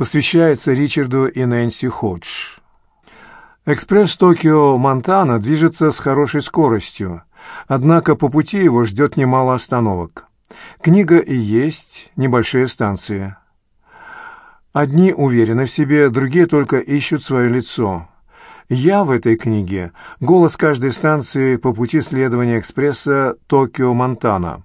посвящается Ричарду и Нэнси Ходж. Экспресс Токио-Монтана движется с хорошей скоростью, однако по пути его ждет немало остановок. Книга и есть небольшие станции. Одни уверены в себе, другие только ищут свое лицо. Я в этой книге — голос каждой станции по пути следования экспресса Токио-Монтана.